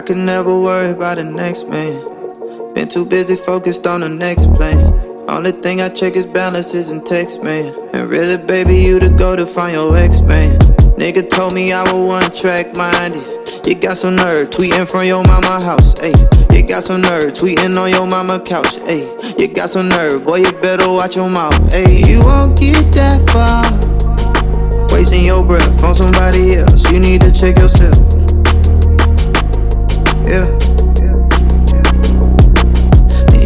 can never worry about the next man. Been too busy focused on the next plan. Only thing I check is balances and text, man. And really, baby, you to go to find your ex, man. Nigga told me I was one track minded. You got some nerve tweeting from your mama house, ayy. You got some nerve tweeting on your mama couch, ayy. You got some nerve, boy, you better watch your mouth, ayy. You won't get that far. Wasting your breath on somebody else, you need to check yourself. Yeah.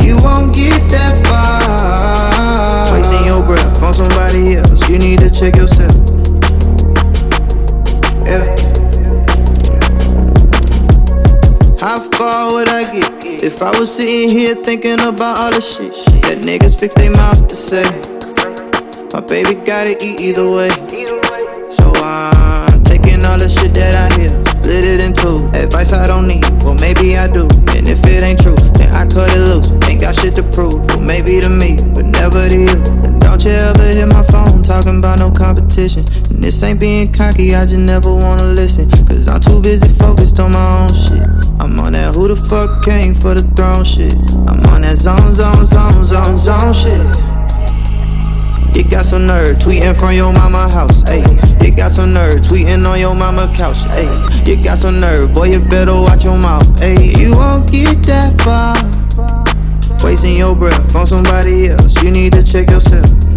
You won't get that far. Wasting your breath on somebody else, you need to check yourself. Yeah. How far would I get if I was sitting here thinking about all the shit that niggas fix their mouth to say? My baby gotta eat either way. So I'm Advice I don't need, well maybe I do. And if it ain't true, then I cut it loose. Ain't got shit to prove, well maybe to me, but never to you. And don't you ever hit my phone talking about no competition. And this ain't being cocky, I just never wanna listen. Cause I'm too busy focused on my own shit. I'm on that who the fuck came for the throne shit. I'm on that zone, zone, zone, zone, zone shit. You got some nerve tweeting from your mama house, ayy. Got some nerve tweeting on your mama couch, ayy. You got some nerve, boy, you better watch your mouth, ayy. You won't get that far. Wasting your breath on somebody else, you need to check yourself.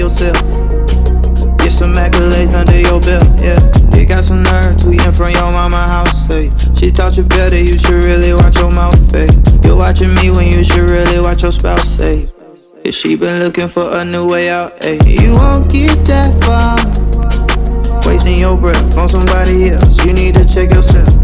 Yourself. Get some accolades under your belt, yeah. You got some nerve tweeting from your mama house, say. She taught you better, you should really watch your mouth, hey. You're watching me when you should really watch your spouse, say. Cause she been looking for a new way out, ayy. You won't get that far. Wasting your breath on somebody else, you need to check yourself.